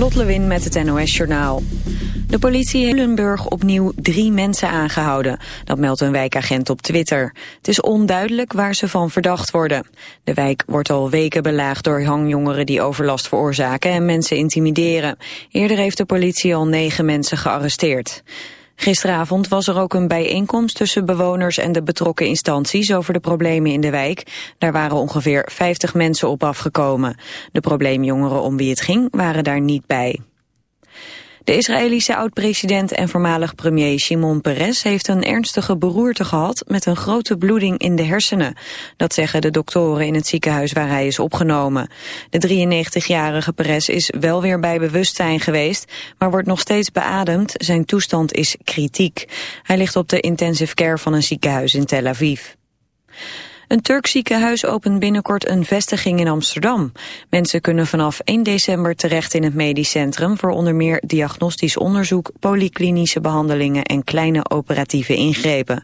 Lot met het NOS Journaal. De politie in opnieuw drie mensen aangehouden. Dat meldt een wijkagent op Twitter. Het is onduidelijk waar ze van verdacht worden. De wijk wordt al weken belaagd door hangjongeren die overlast veroorzaken en mensen intimideren. Eerder heeft de politie al negen mensen gearresteerd. Gisteravond was er ook een bijeenkomst tussen bewoners en de betrokken instanties over de problemen in de wijk. Daar waren ongeveer 50 mensen op afgekomen. De probleemjongeren om wie het ging waren daar niet bij. De Israëlische oud-president en voormalig premier Shimon Peres heeft een ernstige beroerte gehad met een grote bloeding in de hersenen. Dat zeggen de doktoren in het ziekenhuis waar hij is opgenomen. De 93-jarige Peres is wel weer bij bewustzijn geweest, maar wordt nog steeds beademd. Zijn toestand is kritiek. Hij ligt op de intensive care van een ziekenhuis in Tel Aviv. Een Turks ziekenhuis opent binnenkort een vestiging in Amsterdam. Mensen kunnen vanaf 1 december terecht in het medisch centrum... voor onder meer diagnostisch onderzoek, polyklinische behandelingen... en kleine operatieve ingrepen.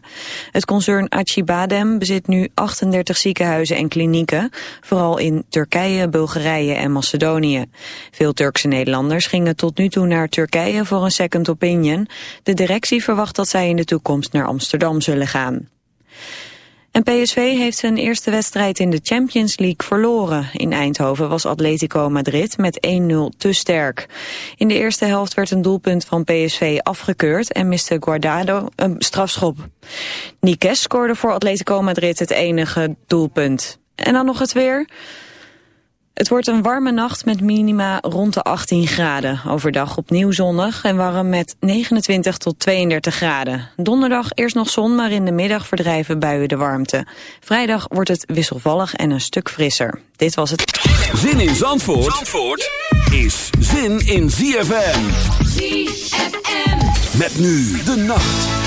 Het concern Acibadem bezit nu 38 ziekenhuizen en klinieken... vooral in Turkije, Bulgarije en Macedonië. Veel Turkse Nederlanders gingen tot nu toe naar Turkije voor een second opinion. De directie verwacht dat zij in de toekomst naar Amsterdam zullen gaan. En PSV heeft zijn eerste wedstrijd in de Champions League verloren. In Eindhoven was Atletico Madrid met 1-0 te sterk. In de eerste helft werd een doelpunt van PSV afgekeurd en miste Guardado een strafschop. Nikes scoorde voor Atletico Madrid het enige doelpunt. En dan nog het weer. Het wordt een warme nacht met minima rond de 18 graden. Overdag opnieuw zonnig en warm met 29 tot 32 graden. Donderdag eerst nog zon, maar in de middag verdrijven buien de warmte. Vrijdag wordt het wisselvallig en een stuk frisser. Dit was het... Zin in Zandvoort, Zandvoort is zin in ZFM. ZFM. Met nu de nacht.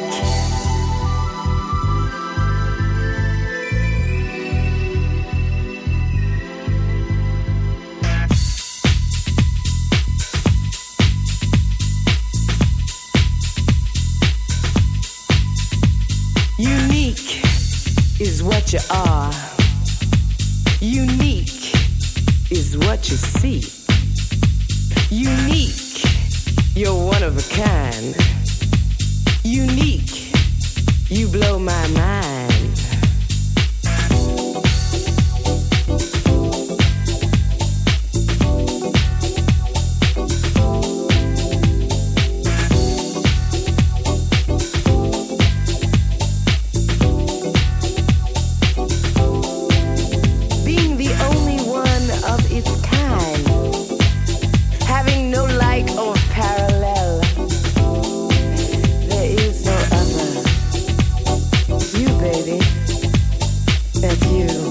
that you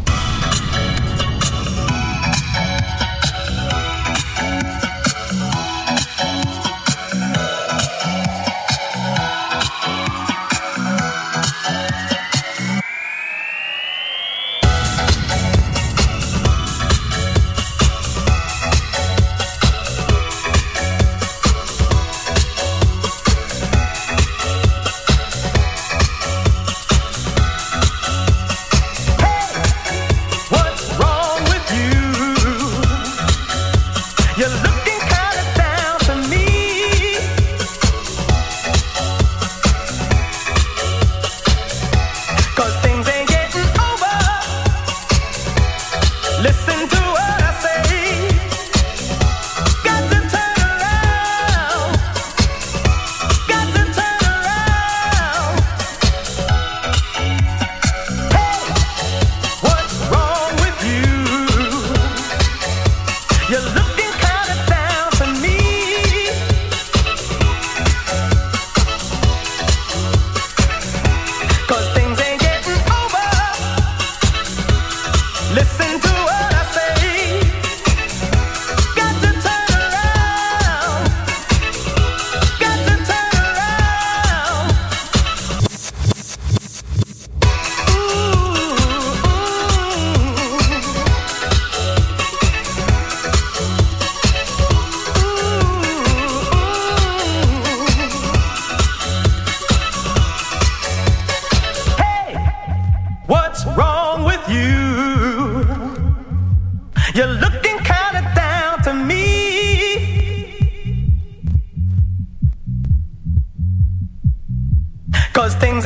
things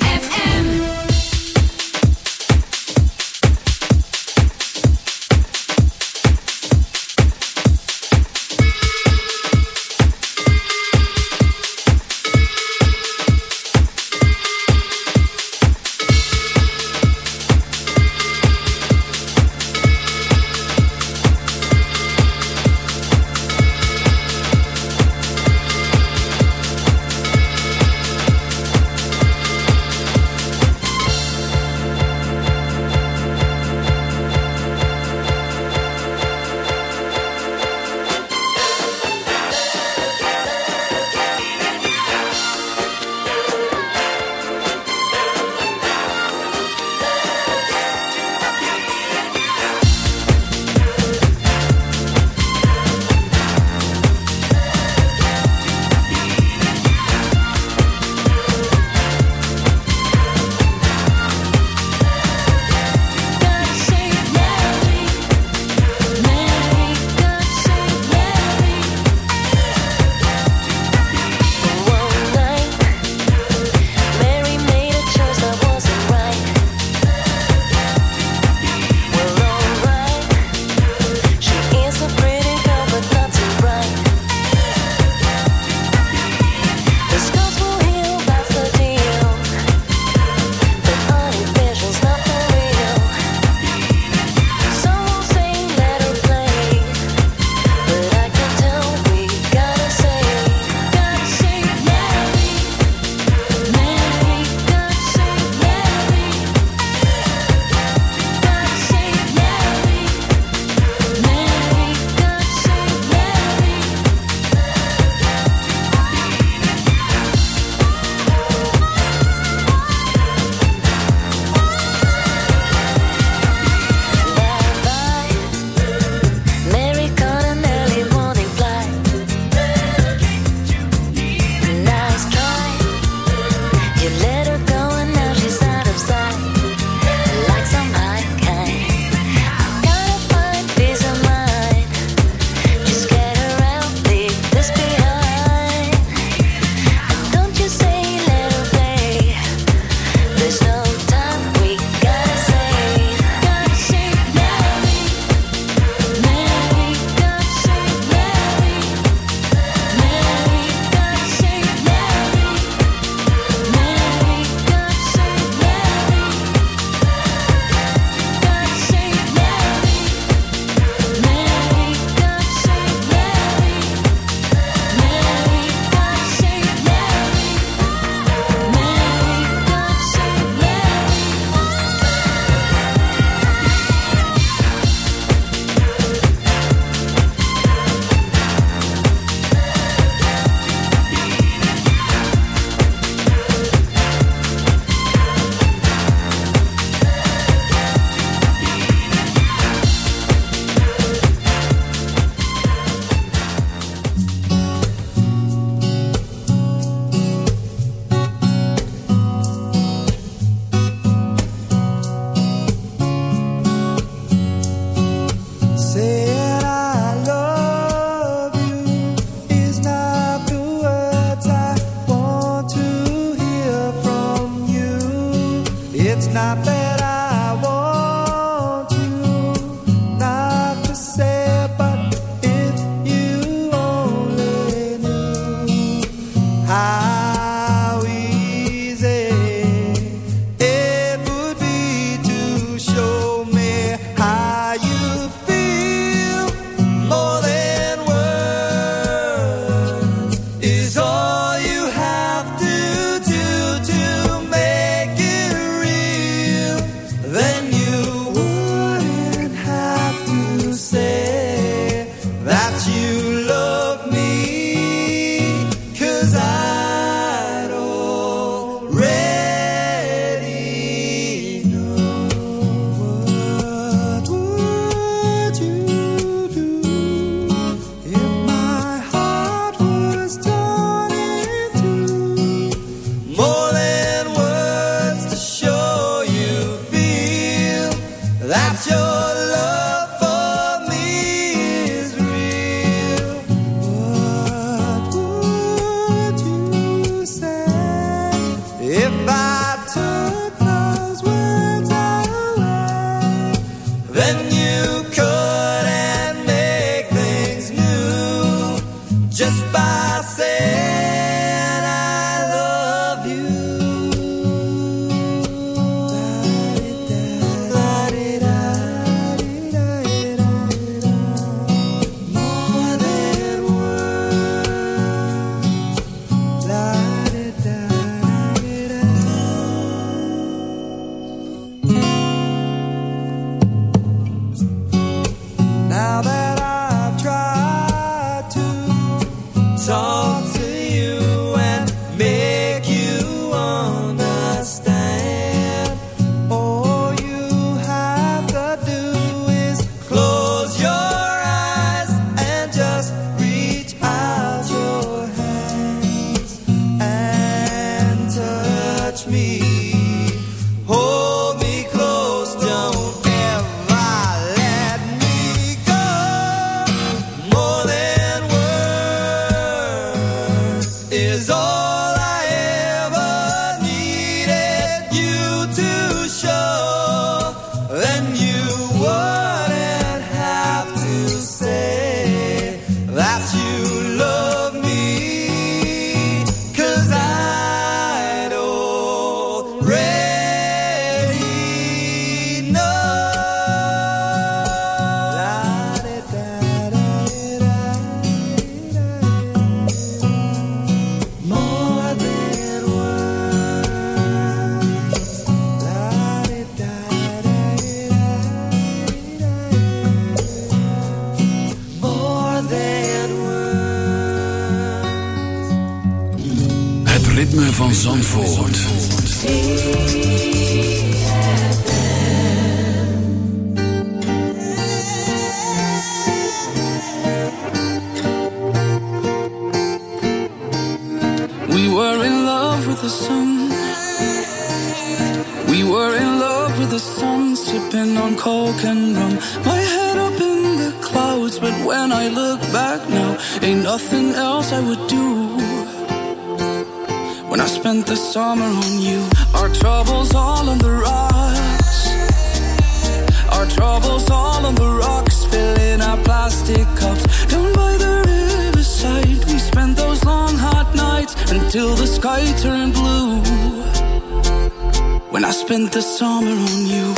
Spent the summer on you.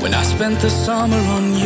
When I spent the summer on you.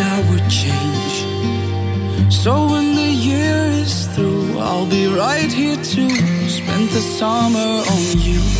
I would change. So when the year is through, I'll be right here to spend the summer on you.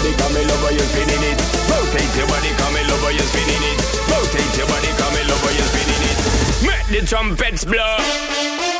body, come and you spinning it. Rotate your body, come and over, you spinning it. Rotate your body, come and over, you spinning it. Make the trumpets blow.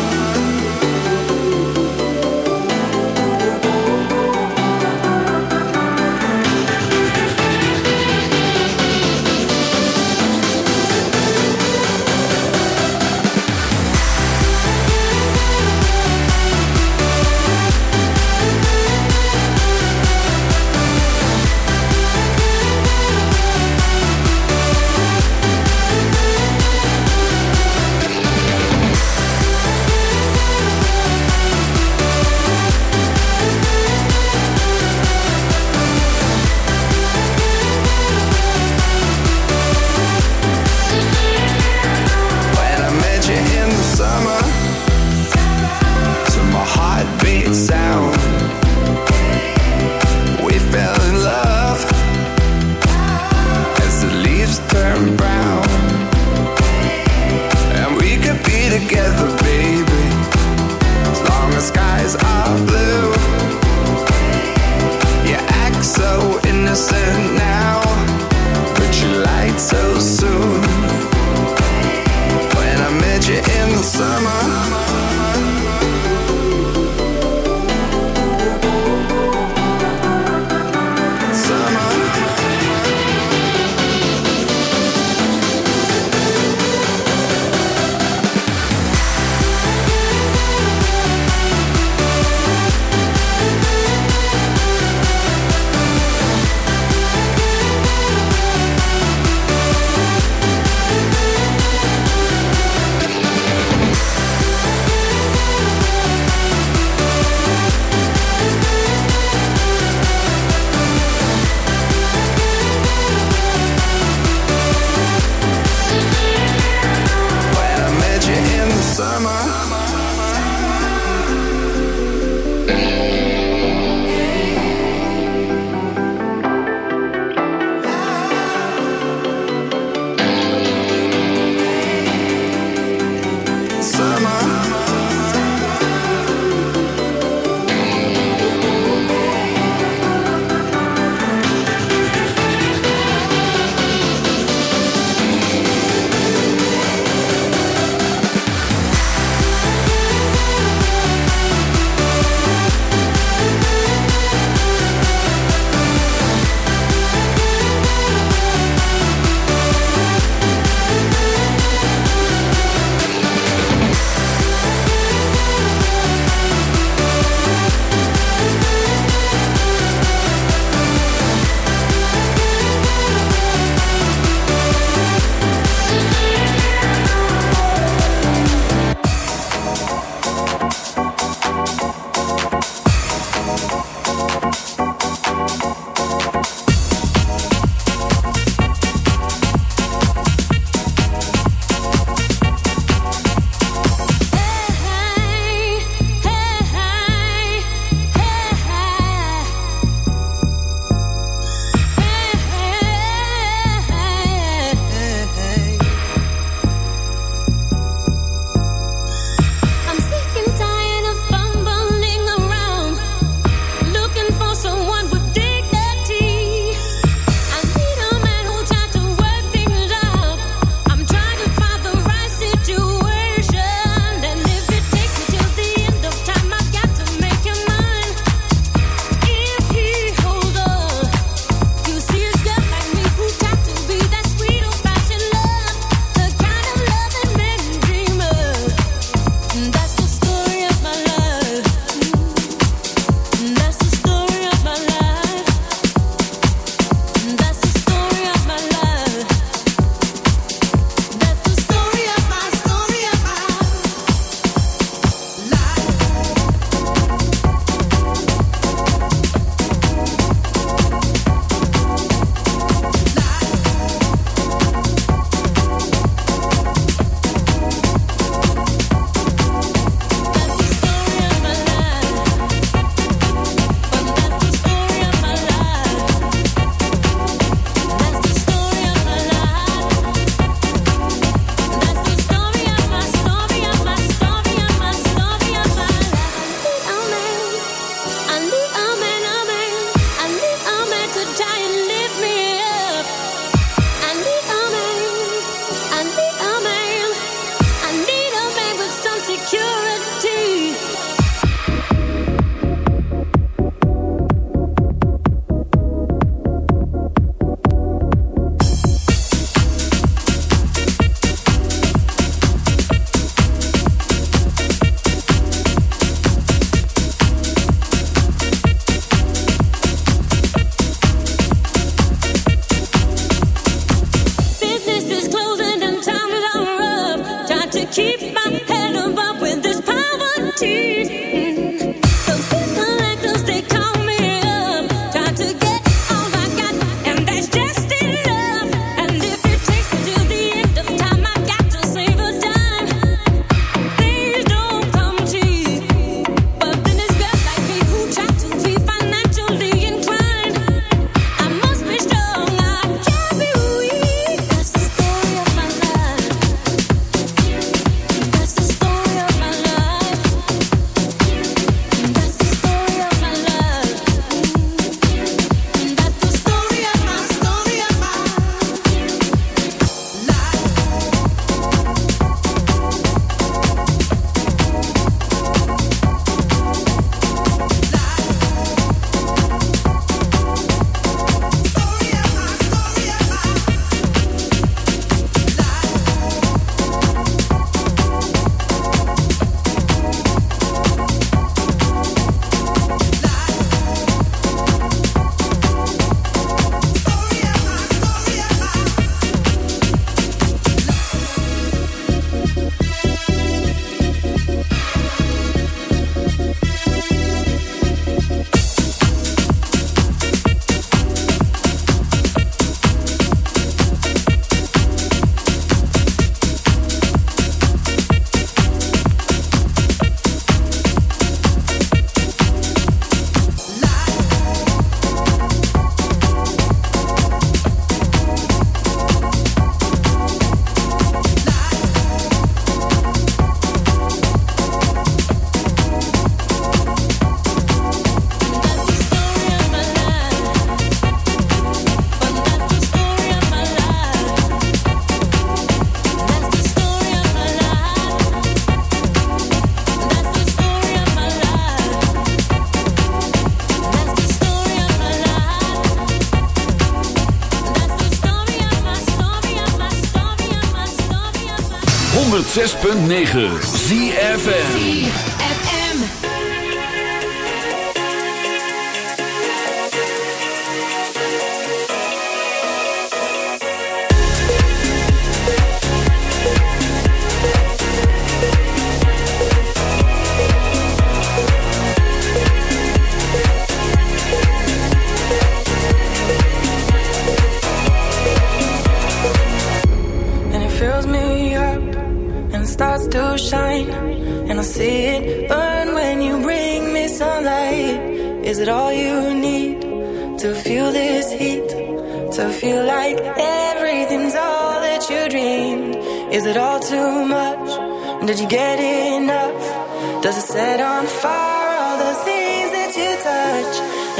106.9 ZFN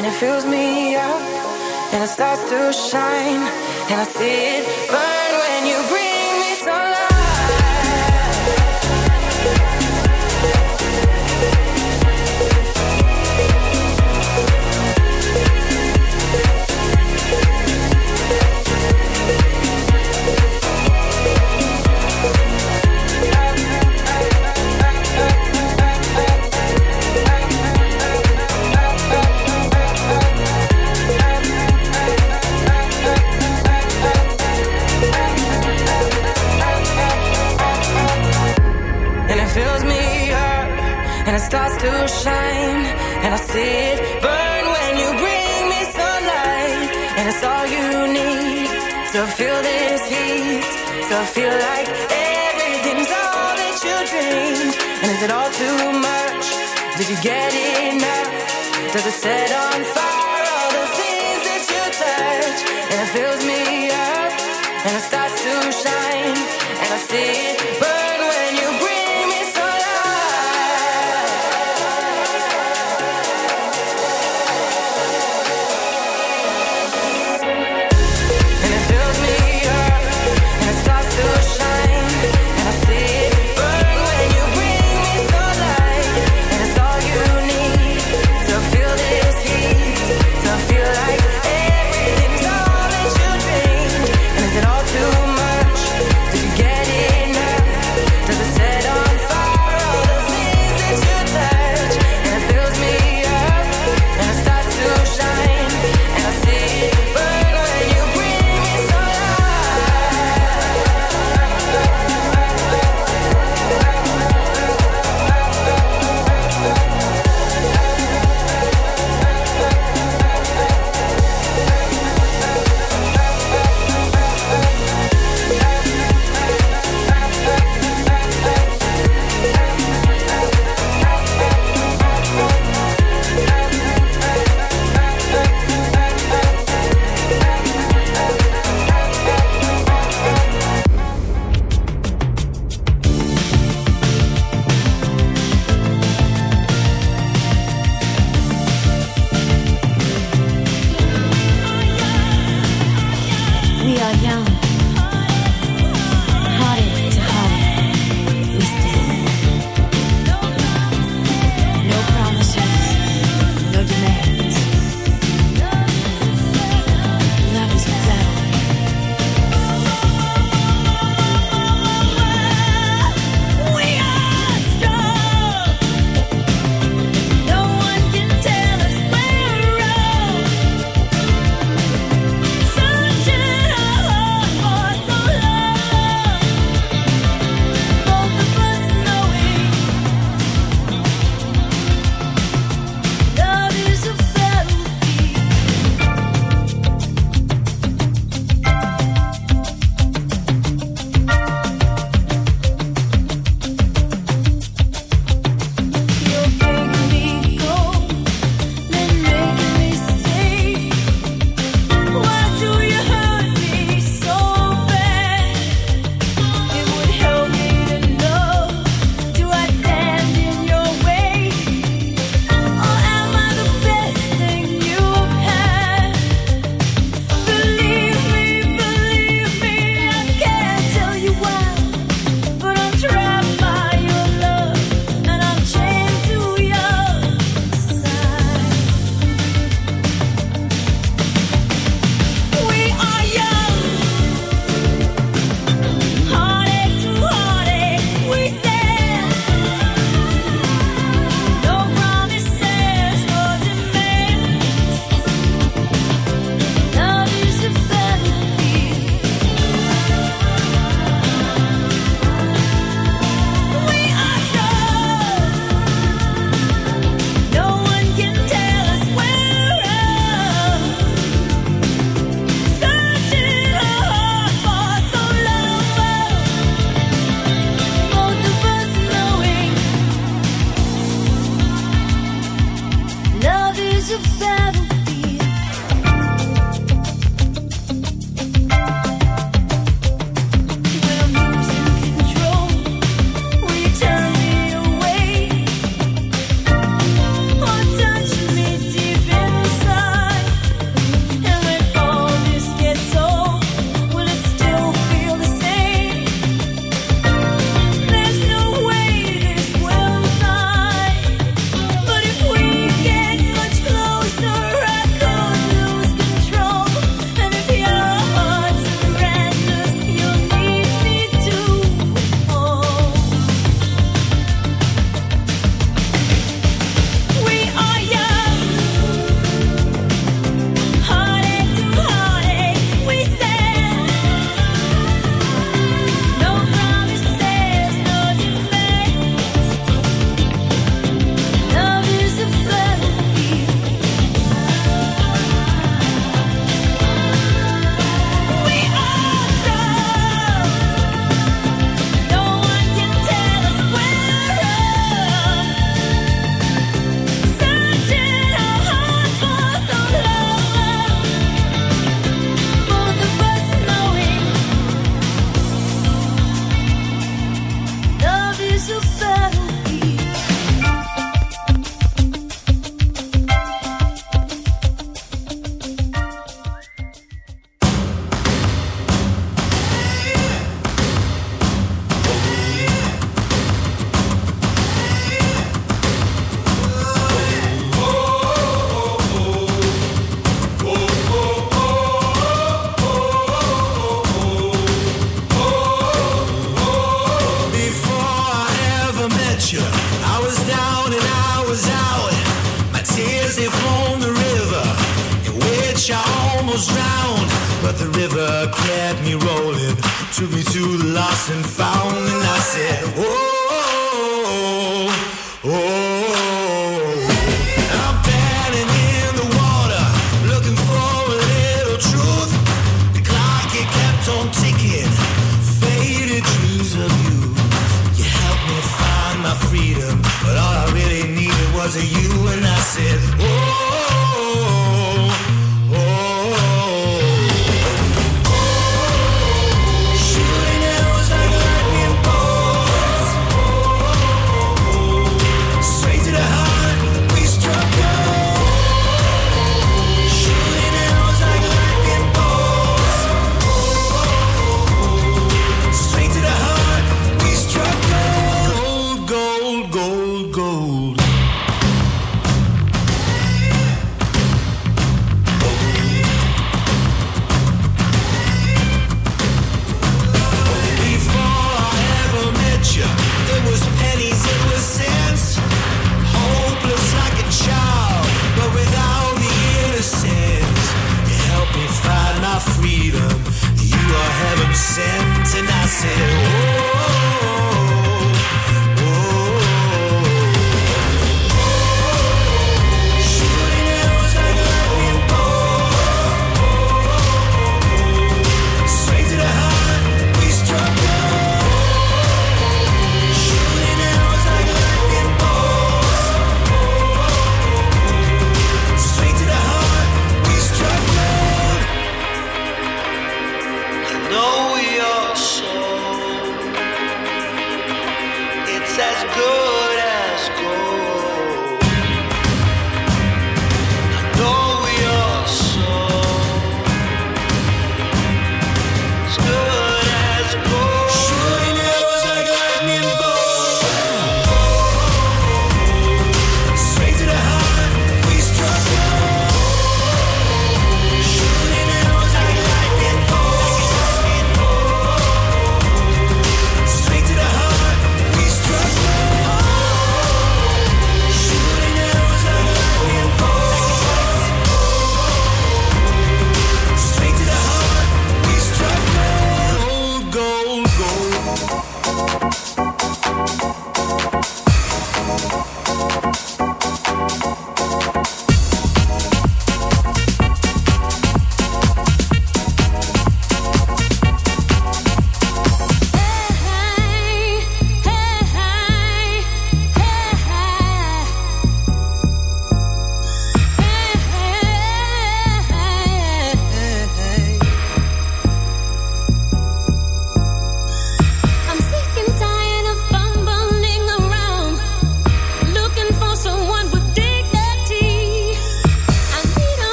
and it fills me up, and it starts to shine, and I see it.